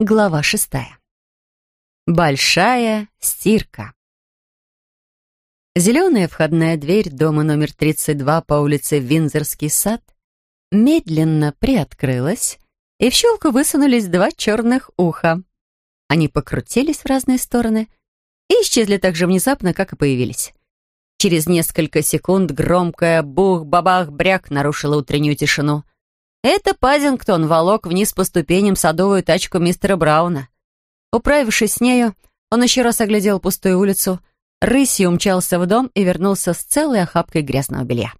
Глава шестая. Большая стирка. Зеленая входная дверь дома номер 32 по улице Винзорский сад медленно приоткрылась, и в щелку высунулись два черных уха. Они покрутились в разные стороны и исчезли так же внезапно, как и появились. Через несколько секунд громкая бух-бабах-бряк нарушила утреннюю тишину. Это Пазингтон волок вниз по ступеням садовую тачку мистера Брауна. Управившись с нею, он еще раз оглядел пустую улицу, рысью умчался в дом и вернулся с целой охапкой грязного белья.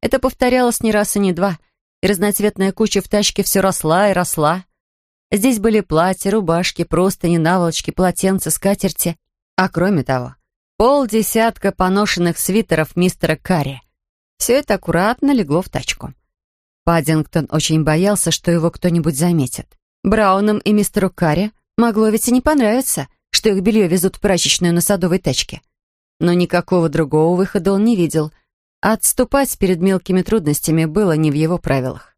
Это повторялось не раз и не два, и разноцветная куча в тачке все росла и росла. Здесь были платья, рубашки, простыни, наволочки, полотенца, скатерти. А кроме того, полдесятка поношенных свитеров мистера Карри. Все это аккуратно легло в тачку. Паддингтон очень боялся, что его кто-нибудь заметит. Браунам и мистеру Карри могло ведь и не понравиться, что их белье везут в прачечную на садовой тачке. Но никакого другого выхода он не видел. Отступать перед мелкими трудностями было не в его правилах.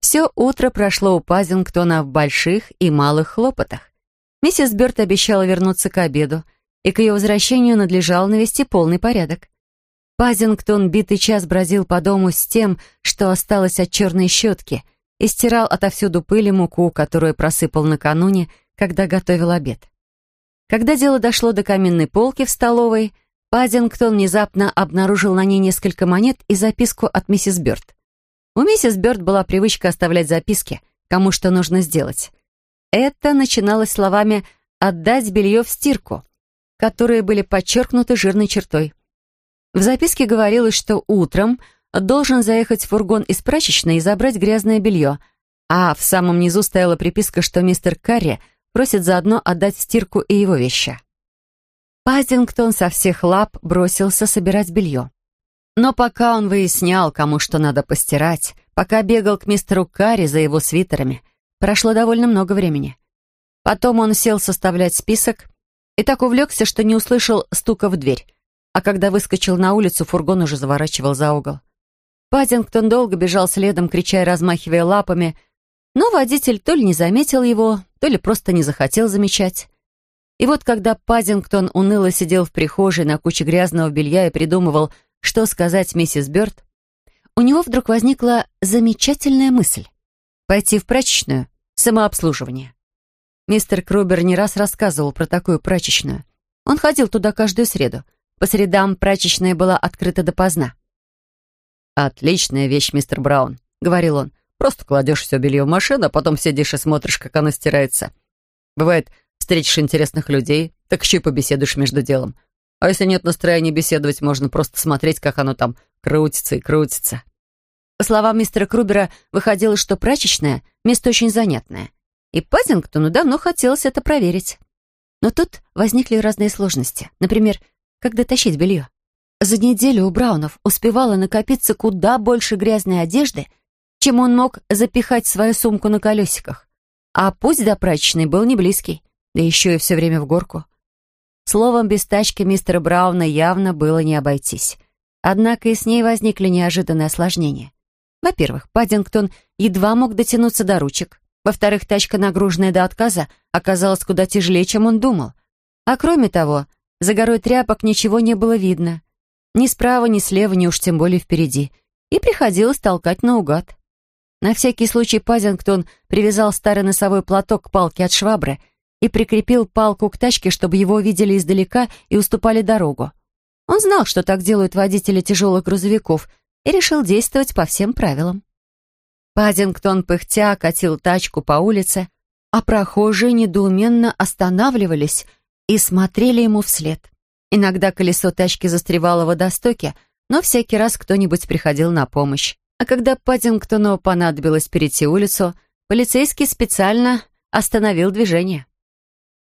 Все утро прошло у Пазингтона в больших и малых хлопотах. Миссис Бёрд обещала вернуться к обеду, и к ее возвращению надлежало навести полный порядок. Пазингтон битый час бродил по дому с тем, что осталось от черной щетки, и стирал отовсюду пыль и муку, которую просыпал накануне, когда готовил обед. Когда дело дошло до каминной полки в столовой, Пазингтон внезапно обнаружил на ней несколько монет и записку от миссис Бёрд. У миссис Бёрд была привычка оставлять записки, кому что нужно сделать. Это начиналось словами «отдать белье в стирку», которые были подчеркнуты жирной чертой. В записке говорилось, что утром должен заехать фургон из прачечной и забрать грязное белье, а в самом низу стояла приписка, что мистер Карри просит заодно отдать в стирку и его вещи. Пазингтон со всех лап бросился собирать белье. Но пока он выяснял, кому что надо постирать, пока бегал к мистеру Карри за его свитерами, прошло довольно много времени. Потом он сел составлять список и так увлекся, что не услышал стука в дверь а когда выскочил на улицу, фургон уже заворачивал за угол. Паддингтон долго бежал следом, крича и размахивая лапами, но водитель то ли не заметил его, то ли просто не захотел замечать. И вот когда Паддингтон уныло сидел в прихожей на куче грязного белья и придумывал, что сказать миссис Бёрд, у него вдруг возникла замечательная мысль — пойти в прачечную, самообслуживание. Мистер Крубер не раз рассказывал про такую прачечную. Он ходил туда каждую среду — по средам прачечная была открыта допоздна. «Отличная вещь, мистер Браун», — говорил он. «Просто кладешь все белье в машину, а потом сидишь и смотришь, как оно стирается. Бывает, встретишь интересных людей, так еще и побеседуешь между делом. А если нет настроения беседовать, можно просто смотреть, как оно там крутится и крутится». По словам мистера Крубера, выходило, что прачечная — место очень занятное. И Пазингтону давно хотелось это проверить. Но тут возникли разные сложности. Например, когда тащить белье. За неделю у Браунов успевало накопиться куда больше грязной одежды, чем он мог запихать в свою сумку на колесиках. А путь до прачечной был не близкий, да еще и все время в горку. Словом, без тачки мистера Брауна явно было не обойтись. Однако и с ней возникли неожиданные осложнения. Во-первых, Паддингтон едва мог дотянуться до ручек. Во-вторых, тачка, нагруженная до отказа, оказалась куда тяжелее, чем он думал. А кроме того, за горой тряпок ничего не было видно. Ни справа, ни слева, ни уж тем более впереди. И приходилось толкать наугад. На всякий случай Пазингтон привязал старый носовой платок к палке от швабры и прикрепил палку к тачке, чтобы его видели издалека и уступали дорогу. Он знал, что так делают водители тяжелых грузовиков, и решил действовать по всем правилам. Пазингтон пыхтя катил тачку по улице, а прохожие недоуменно останавливались и смотрели ему вслед. Иногда колесо тачки застревало в водостоке, но всякий раз кто-нибудь приходил на помощь. А когда Паддингтону понадобилось перейти улицу, полицейский специально остановил движение.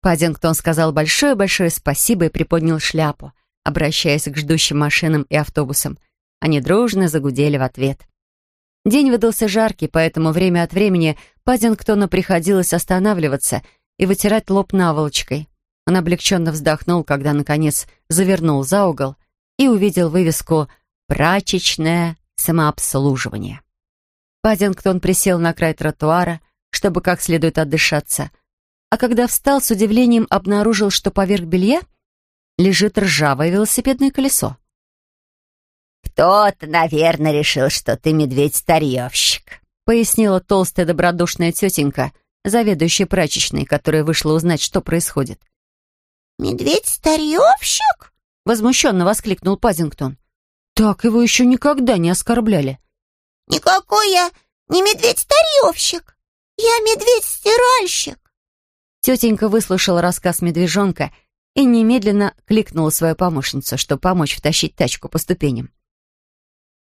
Паддингтон сказал большое-большое спасибо и приподнял шляпу, обращаясь к ждущим машинам и автобусам. Они дружно загудели в ответ. День выдался жаркий, поэтому время от времени Паддингтону приходилось останавливаться и вытирать лоб наволочкой. Он облегченно вздохнул, когда, наконец, завернул за угол и увидел вывеску «Прачечное самообслуживание». Паддингтон присел на край тротуара, чтобы как следует отдышаться, а когда встал, с удивлением обнаружил, что поверх белья лежит ржавое велосипедное колесо. «Кто-то, наверное, решил, что ты медведь-старьевщик», пояснила толстая добродушная тетенька, заведующая прачечной, которая вышла узнать, что происходит. «Медведь-старьевщик?» возмущенно воскликнул Пазингтон. Так его еще никогда не оскорбляли. «Никакой я не медведь-старьевщик. Я медведь-стиральщик». Тетенька выслушала рассказ медвежонка и немедленно кликнула свою помощницу, чтобы помочь втащить тачку по ступеням.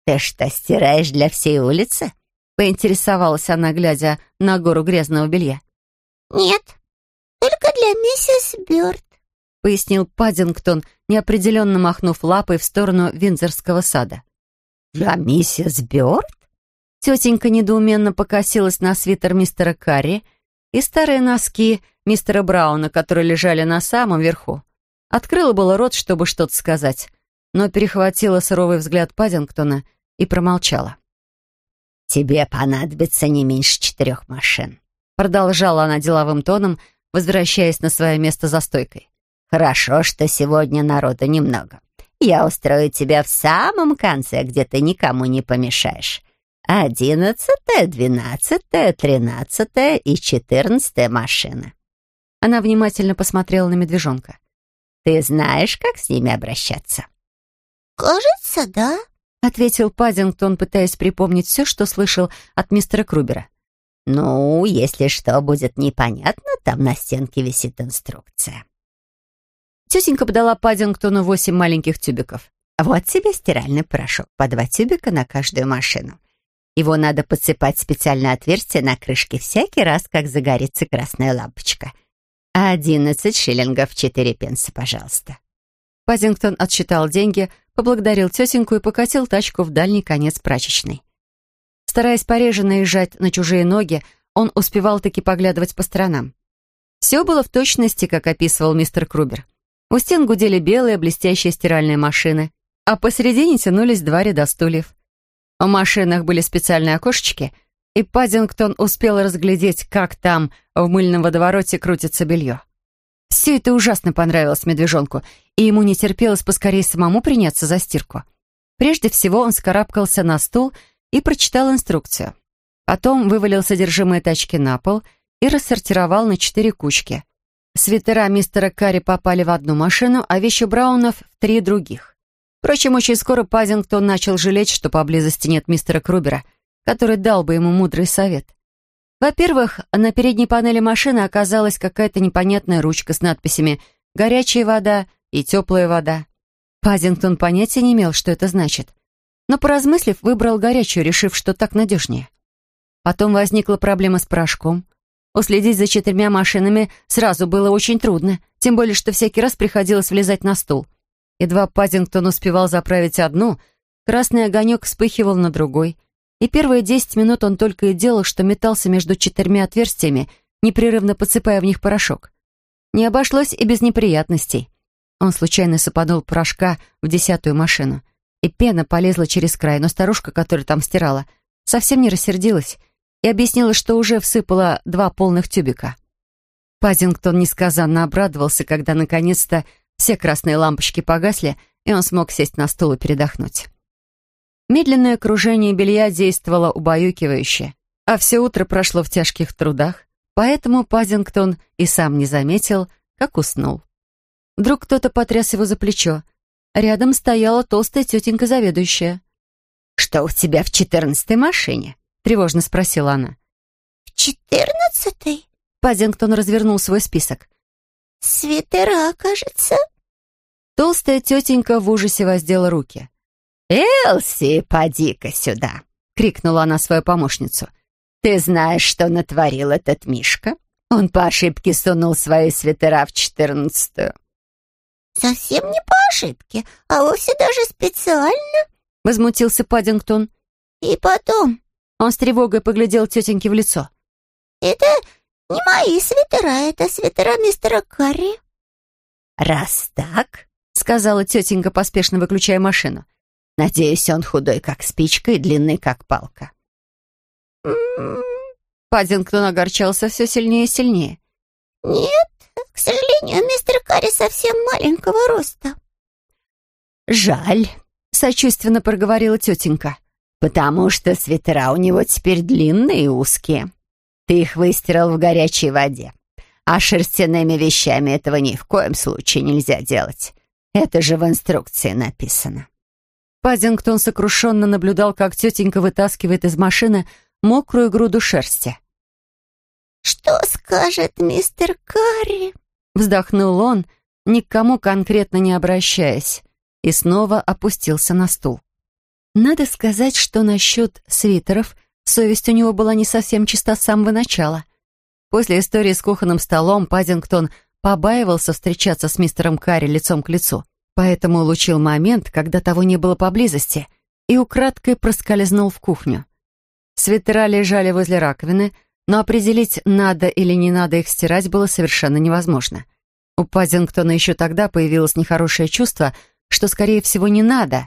«Ты что, стираешь для всей улицы?» — поинтересовалась она, глядя на гору грязного белья. «Нет, только для миссис Бёрд», — пояснил Паддингтон, неопределенно махнув лапой в сторону Виндзорского сада. «Для миссис Бёрд?» Тетенька недоуменно покосилась на свитер мистера Карри и старые носки мистера Брауна, которые лежали на самом верху. Открыла было рот, чтобы что-то сказать, но перехватила суровый взгляд Паддингтона и промолчала. «Тебе понадобится не меньше четырех машин», продолжала она деловым тоном, возвращаясь на свое место за стойкой. «Хорошо, что сегодня народу немного. Я устрою тебя в самом конце, где ты никому не помешаешь. Одиннадцатая, двенадцатая, тринадцатая и четырнадцатая машина. Она внимательно посмотрела на медвежонка. Ты знаешь, как с ними обращаться? Кажется, да, ответил Паддингтон, пытаясь припомнить все, что слышал от мистера Крубера. Ну, если что будет непонятно, там на стенке висит инструкция. Тетенька подала Паддингтону восемь маленьких тюбиков. Вот тебе стиральный порошок, по два тюбика на каждую машину. Его надо подсыпать в специальное отверстие на крышке всякий раз, как загорится красная лампочка. «Одиннадцать шиллингов, четыре пенса, пожалуйста». Пазингтон отсчитал деньги, поблагодарил тетеньку и покатил тачку в дальний конец прачечной. Стараясь пореже наезжать на чужие ноги, он успевал таки поглядывать по сторонам. Все было в точности, как описывал мистер Крубер. У стен гудели белые блестящие стиральные машины, а посередине тянулись два ряда стульев. В машинах были специальные окошечки, и Паддингтон успел разглядеть, как там в мыльном водовороте крутится белье. Все это ужасно понравилось медвежонку, и ему не терпелось поскорее самому приняться за стирку. Прежде всего он скарабкался на стул и прочитал инструкцию. Потом вывалил содержимое тачки на пол и рассортировал на четыре кучки. Свитера мистера Карри попали в одну машину, а вещи Браунов — в три других. Впрочем, очень скоро Пазингтон начал жалеть, что поблизости нет мистера Крубера, который дал бы ему мудрый совет. Во-первых, на передней панели машины оказалась какая-то непонятная ручка с надписями «Горячая вода» и «Теплая вода». Пазингтон понятия не имел, что это значит. Но, поразмыслив, выбрал горячую, решив, что так надежнее. Потом возникла проблема с порошком. Уследить за четырьмя машинами сразу было очень трудно, тем более, что всякий раз приходилось влезать на стул — Едва Паддингтон успевал заправить одну, красный огонек вспыхивал на другой, и первые десять минут он только и делал, что метался между четырьмя отверстиями, непрерывно подсыпая в них порошок. Не обошлось и без неприятностей. Он случайно сыпанул порошка в десятую машину, и пена полезла через край, но старушка, которая там стирала, совсем не рассердилась и объяснила, что уже всыпала два полных тюбика. Паддингтон несказанно обрадовался, когда наконец-то все красные лампочки погасли, и он смог сесть на стул и передохнуть. Медленное кружение белья действовало убаюкивающе, а все утро прошло в тяжких трудах, поэтому Пазингтон и сам не заметил, как уснул. Вдруг кто-то потряс его за плечо. Рядом стояла толстая тетенька заведующая. «Что у тебя в четырнадцатой машине?» — тревожно спросила она. «В четырнадцатой?» Пазингтон развернул свой список. «Свитера, кажется». Толстая тетенька в ужасе воздела руки. «Элси, поди-ка сюда!» — крикнула она свою помощницу. «Ты знаешь, что натворил этот Мишка? Он по ошибке сунул свои свитера в четырнадцатую». «Совсем не по ошибке, а вовсе даже специально», — возмутился Паддингтон. «И потом...» Он с тревогой поглядел тетеньке в лицо. «Это «Не мои свитера, это свитера мистера Карри». «Раз так», — сказала тетенька, поспешно выключая машину. «Надеюсь, он худой, как спичка, и длинный, как палка». Паддингтон огорчался все сильнее и сильнее. «Нет, к сожалению, мистер Карри совсем маленького роста». «Жаль», — сочувственно проговорила тетенька, «потому что свитера у него теперь длинные и узкие. Ты их выстирал в горячей воде, а шерстяными вещами этого ни в коем случае нельзя делать. Это же в инструкции написано». Паддингтон сокрушенно наблюдал, как тетенька вытаскивает из машины мокрую груду шерсти. «Что скажет мистер Карри?» Вздохнул он, ни к кому конкретно не обращаясь, и снова опустился на стул. Надо сказать, что насчет свитеров совесть у него была не совсем чиста с самого начала. После истории с кухонным столом Паддингтон побаивался встречаться с мистером Карри лицом к лицу, поэтому улучил момент, когда того не было поблизости, и украдкой проскользнул в кухню. Свитера лежали возле раковины, но определить, надо или не надо их стирать, было совершенно невозможно. У Паддингтона еще тогда появилось нехорошее чувство, что, скорее всего, не надо,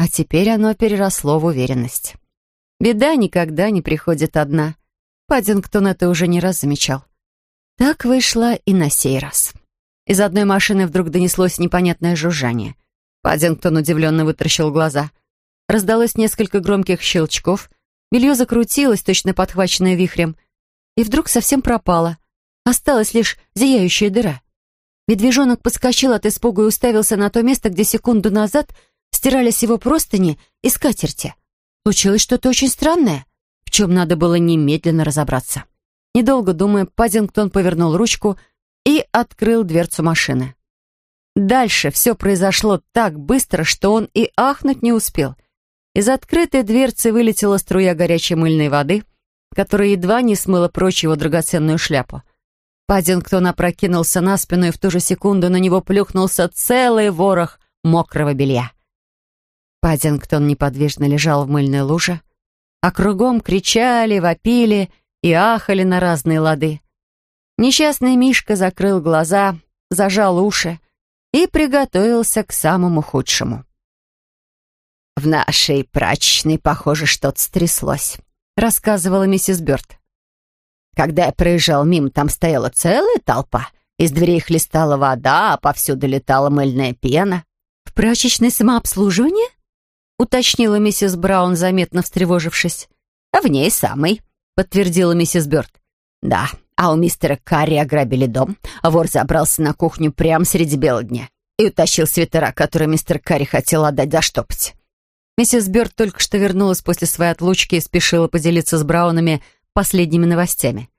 а теперь оно переросло в уверенность. Беда никогда не приходит одна. Паддингтон это уже не раз замечал. Так вышло и на сей раз. Из одной машины вдруг донеслось непонятное жужжание. Паддингтон удивленно вытаращил глаза. Раздалось несколько громких щелчков, белье закрутилось, точно подхваченное вихрем, и вдруг совсем пропало. Осталась лишь зияющая дыра. Медвежонок подскочил от испуга и уставился на то место, где секунду назад стирались его простыни и скатерти. Случилось что-то очень странное, в чем надо было немедленно разобраться. Недолго думая, Паддингтон повернул ручку и открыл дверцу машины. Дальше все произошло так быстро, что он и ахнуть не успел. Из открытой дверцы вылетела струя горячей мыльной воды, которая едва не смыла прочь его драгоценную шляпу. Паддингтон опрокинулся на спину, и в ту же секунду на него плюхнулся целый ворох мокрого белья. Паддингтон неподвижно лежал в мыльной луже, а кругом кричали, вопили и ахали на разные лады. Несчастный Мишка закрыл глаза, зажал уши и приготовился к самому худшему. «В нашей прачечной, похоже, что-то стряслось», — рассказывала миссис Бёрд. Когда я проезжал мимо, там стояла целая толпа. Из дверей хлестала вода, а повсюду летала мыльная пена. «В прачечной самообслуживание?» — уточнила миссис Браун, заметно встревожившись. «В ней самой», — подтвердила миссис Бёрд. «Да, а у мистера Карри ограбили дом. Вор забрался на кухню прямо среди бела дня и утащил свитера, который мистер Карри хотел отдать заштопать». Миссис Бёрд только что вернулась после своей отлучки и спешила поделиться с Браунами последними новостями.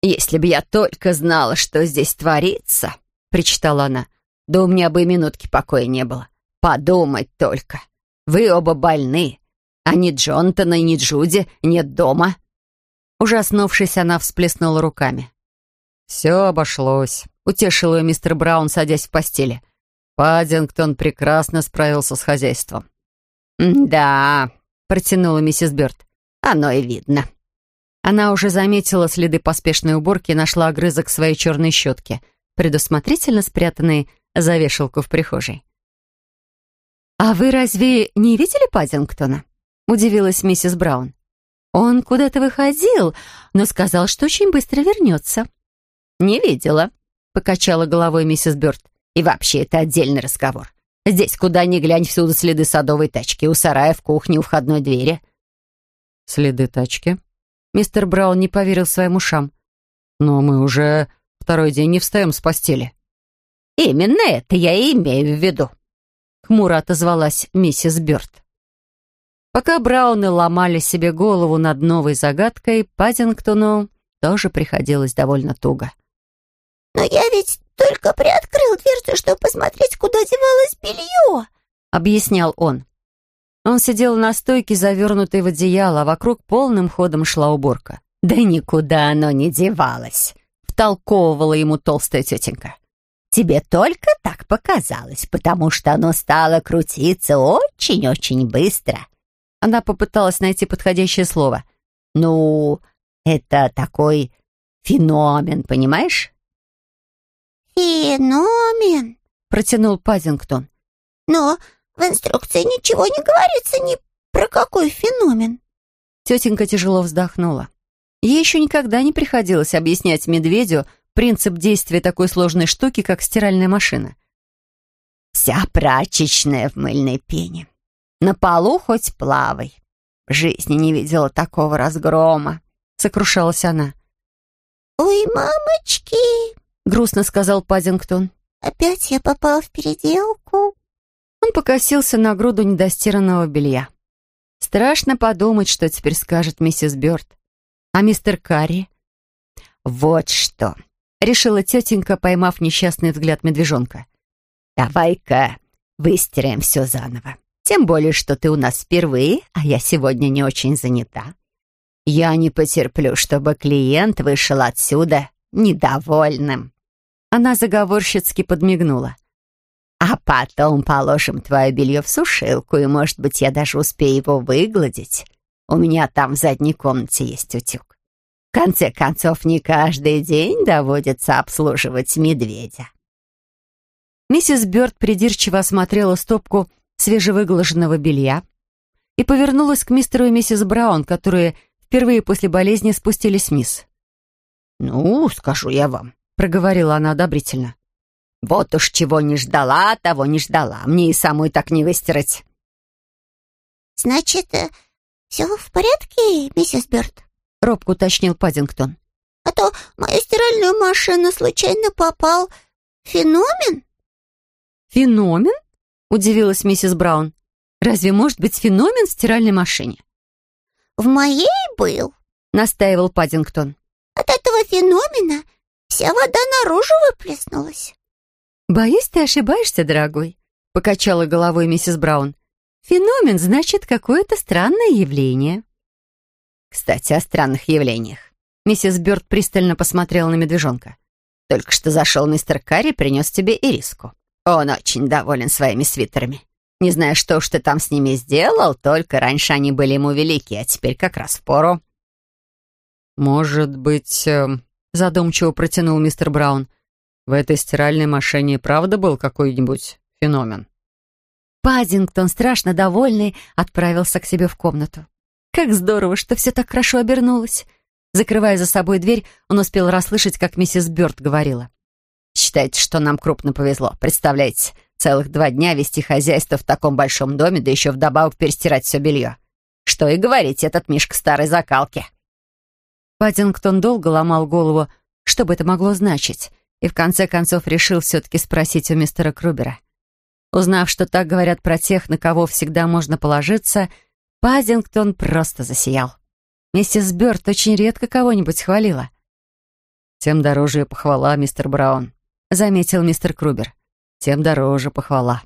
«Если бы я только знала, что здесь творится», — причитала она, «да у меня бы и минутки покоя не было. Подумать только. Вы оба больны, а ни Джонатана, ни Джуди нет дома». Ужаснувшись, она всплеснула руками. «Все обошлось», — утешил ее мистер Браун, садясь в постели. Паддингтон прекрасно справился с хозяйством. «Да», — протянула миссис Бёрд, — «оно и видно». Она уже заметила следы поспешной уборки и нашла огрызок своей черной щетки, предусмотрительно спрятанной за вешалку в прихожей. «А вы разве не видели Паддингтона?» — удивилась миссис Браун. «Он куда-то выходил, но сказал, что очень быстро вернется». «Не видела», — покачала головой миссис Бёрд. «И вообще, это отдельный разговор. Здесь, куда ни глянь, всюду следы садовой тачки, у сарая, в кухне, у входной двери». «Следы тачки?» Мистер Браун не поверил своим ушам. «Но мы уже второй день не встаем с постели». «Именно это я и имею в виду», — хмуро отозвалась миссис Бёрд. Пока Брауны ломали себе голову над новой загадкой, Паддингтону тоже приходилось довольно туго. «Но я ведь только приоткрыл дверцу, чтобы посмотреть, куда девалось белье», — объяснял он. Он сидел на стойке, завернутый в одеяло, а вокруг полным ходом шла уборка. «Да никуда оно не девалось», — втолковывала ему толстая тетенька. «Тебе только так показалось, потому что оно стало крутиться очень-очень быстро». Она попыталась найти подходящее слово. «Ну, это такой феномен, понимаешь?» «Феномен», — протянул Пазингтон. «Но в инструкции ничего не говорится ни про какой феномен». Тетенька тяжело вздохнула. Ей еще никогда не приходилось объяснять медведю принцип действия такой сложной штуки, как стиральная машина. Вся прачечная в мыльной пене. На полу хоть плавай. В жизни не видела такого разгрома, сокрушалась она. «Ой, мамочки!» — грустно сказал Паддингтон. «Опять я попал в переделку». Он покосился на груду недостиранного белья. Страшно подумать, что теперь скажет миссис Бёрд. А мистер Карри? «Вот что!» — решила тетенька, поймав несчастный взгляд медвежонка. «Давай-ка выстираем все заново. Тем более, что ты у нас впервые, а я сегодня не очень занята. Я не потерплю, чтобы клиент вышел отсюда недовольным». Она заговорщицки подмигнула. «А потом положим твое белье в сушилку, и, может быть, я даже успею его выгладить. У меня там в задней комнате есть утюг. В конце концов, не каждый день доводится обслуживать медведя». Миссис Бёрд придирчиво осмотрела стопку свежевыглаженного белья и повернулась к мистеру и миссис Браун, которые впервые после болезни спустились вниз. «Ну, скажу я вам», — проговорила она одобрительно. «Вот уж чего не ждала, того не ждала. Мне и самой так не выстирать». «Значит, э, все в порядке, миссис Бёрд?» — робко уточнил Паддингтон. «А то моя стиральная машина случайно попал феномен?» «Феномен?» — удивилась миссис Браун. «Разве может быть феномен в стиральной машине?» «В моей был», — настаивал Паддингтон. «От этого феномена вся вода наружу выплеснулась». «Боюсь, ты ошибаешься, дорогой», — покачала головой миссис Браун. «Феномен значит какое-то странное явление». «Кстати, о странных явлениях». Миссис Бёрд пристально посмотрела на медвежонка. «Только что зашел мистер Карри, принес тебе ириску. Он очень доволен своими свитерами. Не знаю, что уж ты там с ними сделал, только раньше они были ему велики, а теперь как раз в пору». «Может быть...» э, — задумчиво протянул мистер Браун. «В этой стиральной машине правда был какой-нибудь феномен?» Паддингтон, страшно довольный, отправился к себе в комнату. Как здорово, что все так хорошо обернулось. Закрывая за собой дверь, он успел расслышать, как миссис Бёрд говорила. «Считайте, что нам крупно повезло. Представляете, целых два дня вести хозяйство в таком большом доме, да еще вдобавок перестирать все белье. Что и говорить, этот Мишка старой закалки». Паддингтон долго ломал голову, что бы это могло значить, и в конце концов решил все-таки спросить у мистера Крубера. Узнав, что так говорят про тех, на кого всегда можно положиться, Паддингтон просто засиял. Миссис Бёрд очень редко кого-нибудь хвалила. «Тем дороже похвала, мистер Браун», — заметил мистер Крубер. «Тем дороже похвала».